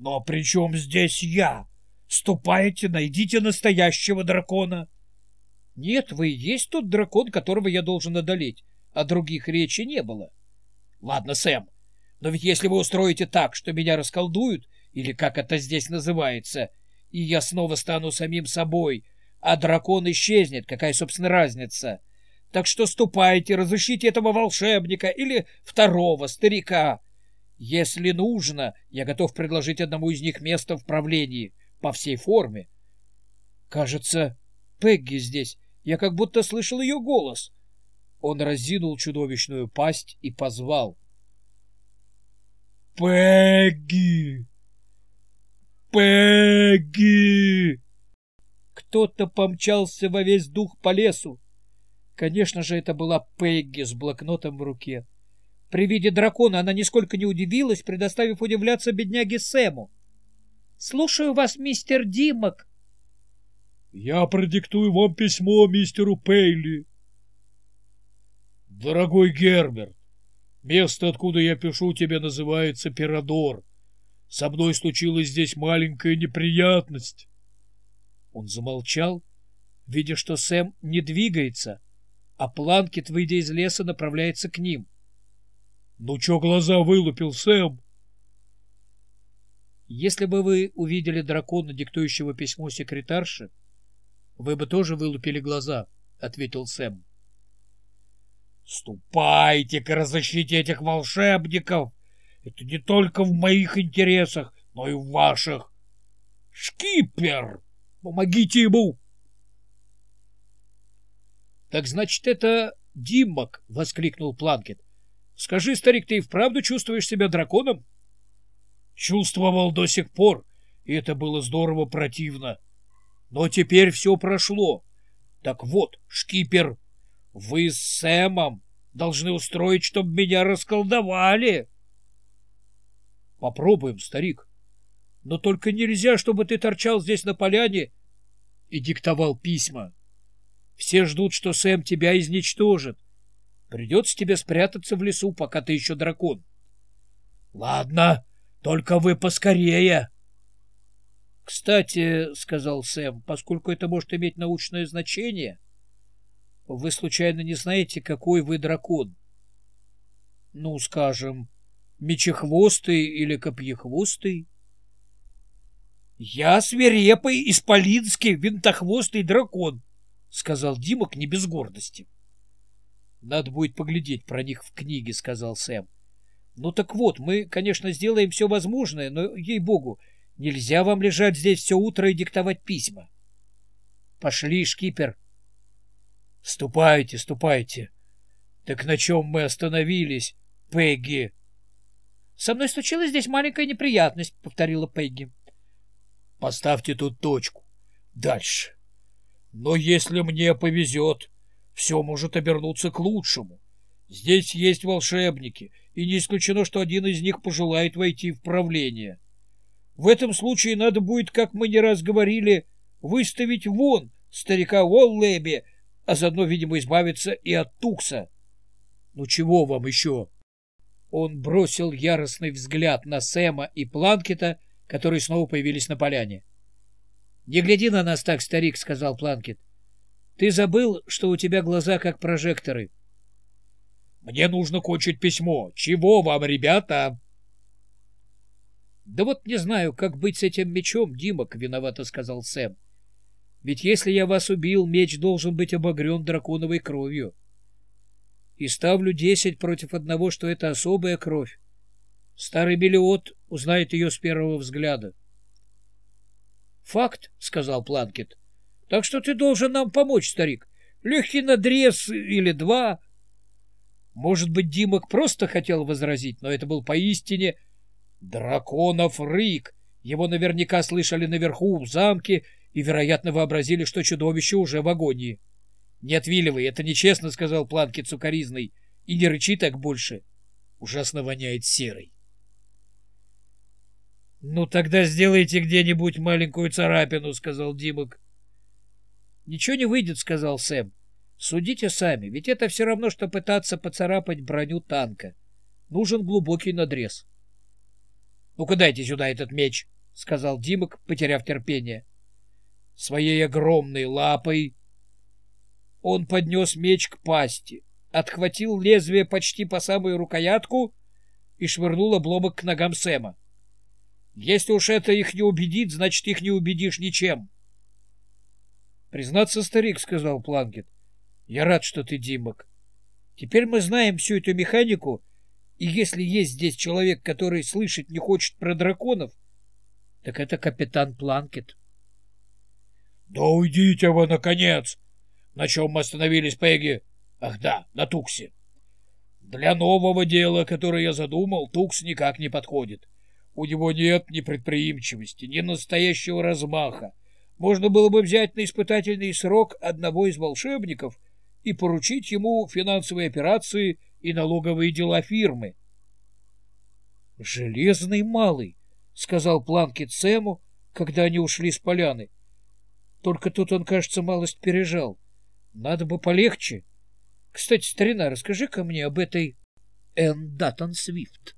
Но при чем здесь я? Ступайте, найдите настоящего дракона. Нет, вы и есть тот дракон, которого я должен одолеть. О других речи не было. Ладно, Сэм, но ведь если вы устроите так, что меня расколдуют, или как это здесь называется, и я снова стану самим собой, а дракон исчезнет, какая, собственно, разница? Так что ступайте, разыщите этого волшебника или второго старика. Если нужно, я готов предложить одному из них место в правлении по всей форме. Кажется, Пегги здесь. Я как будто слышал ее голос. Он разинул чудовищную пасть и позвал. «Пегги! Пегги!» Кто-то помчался во весь дух по лесу. Конечно же, это была Пегги с блокнотом в руке. При виде дракона она нисколько не удивилась, предоставив удивляться бедняге Сэму. — Слушаю вас, мистер Димок. — Я продиктую вам письмо мистеру Пейли. — Дорогой Герберт, место, откуда я пишу тебе, называется Пирадор. Со мной случилась здесь маленькая неприятность. Он замолчал, видя, что Сэм не двигается, а Планкет, выйдя из леса, направляется к ним. — Ну чё глаза вылупил, Сэм? Если бы вы увидели дракона, диктующего письмо секретарше, вы бы тоже вылупили глаза, — ответил Сэм. — Ступайте-ка, разыщите этих волшебников! Это не только в моих интересах, но и в ваших. Шкипер! Помогите ему! — Так значит, это Диммак! — воскликнул Планкет. — Скажи, старик, ты и вправду чувствуешь себя драконом? — Чувствовал до сих пор, и это было здорово противно. Но теперь все прошло. Так вот, шкипер, вы с Сэмом должны устроить, чтобы меня расколдовали. — Попробуем, старик. Но только нельзя, чтобы ты торчал здесь на поляне и диктовал письма. Все ждут, что Сэм тебя изничтожит. Придется тебе спрятаться в лесу, пока ты еще дракон. — Ладно, только вы поскорее. — Кстати, — сказал Сэм, — поскольку это может иметь научное значение, вы случайно не знаете, какой вы дракон? — Ну, скажем, мечехвостый или копьехвостый? — Я свирепый, исполинский, винтохвостый дракон, — сказал Димок не без гордости. — Надо будет поглядеть про них в книге, — сказал Сэм. — Ну так вот, мы, конечно, сделаем все возможное, но, ей-богу, нельзя вам лежать здесь все утро и диктовать письма. — Пошли, шкипер. — Ступайте, ступайте. Так на чем мы остановились, Пегги? — Со мной случилась здесь маленькая неприятность, — повторила Пегги. — Поставьте тут точку. Дальше. Но если мне повезет, все может обернуться к лучшему. Здесь есть волшебники, и не исключено, что один из них пожелает войти в правление. В этом случае надо будет, как мы не раз говорили, выставить вон старика Уоллэби, а заодно, видимо, избавиться и от Тукса. Ну чего вам еще? Он бросил яростный взгляд на Сэма и Планкета, которые снова появились на поляне. «Не гляди на нас так, старик», — сказал Планкет. «Ты забыл, что у тебя глаза как прожекторы». «Мне нужно кончить письмо. Чего вам, ребята?» «Да вот не знаю, как быть с этим мечом, Димок», — виновато сказал Сэм. «Ведь если я вас убил, меч должен быть обогрен драконовой кровью. И ставлю десять против одного, что это особая кровь. Старый Белиот узнает ее с первого взгляда. «Факт», — сказал Планкет. «Так что ты должен нам помочь, старик. Легкий надрез или два». Может быть, Димок просто хотел возразить, но это был поистине драконов рык. Его наверняка слышали наверху, в замке, и, вероятно, вообразили, что чудовище уже в агонии. «Не отвиливай, это нечестно», — сказал Планкет сукоризный. «И не рычи так больше. Ужасно воняет серой». — Ну, тогда сделайте где-нибудь маленькую царапину, — сказал Димок. — Ничего не выйдет, — сказал Сэм. — Судите сами, ведь это все равно, что пытаться поцарапать броню танка. Нужен глубокий надрез. — Ну-ка дайте сюда этот меч, — сказал Димок, потеряв терпение. Своей огромной лапой он поднес меч к пасти, отхватил лезвие почти по самую рукоятку и швырнул обломок к ногам Сэма. Если уж это их не убедит, значит, их не убедишь ничем. — Признаться, старик, — сказал Планкет, — я рад, что ты Димок. Теперь мы знаем всю эту механику, и если есть здесь человек, который слышать не хочет про драконов, так это капитан Планкет. — Да уйдите вы, наконец! На чем мы остановились, Пегги? Ах да, на Туксе. Для нового дела, которое я задумал, Тукс никак не подходит. У него нет ни предприимчивости, ни настоящего размаха. Можно было бы взять на испытательный срок одного из волшебников и поручить ему финансовые операции и налоговые дела фирмы. «Железный малый», — сказал Планкет Сэму, когда они ушли с поляны. Только тут он, кажется, малость пережал. Надо бы полегче. Кстати, старина, расскажи-ка мне об этой Энн Даттон Свифт.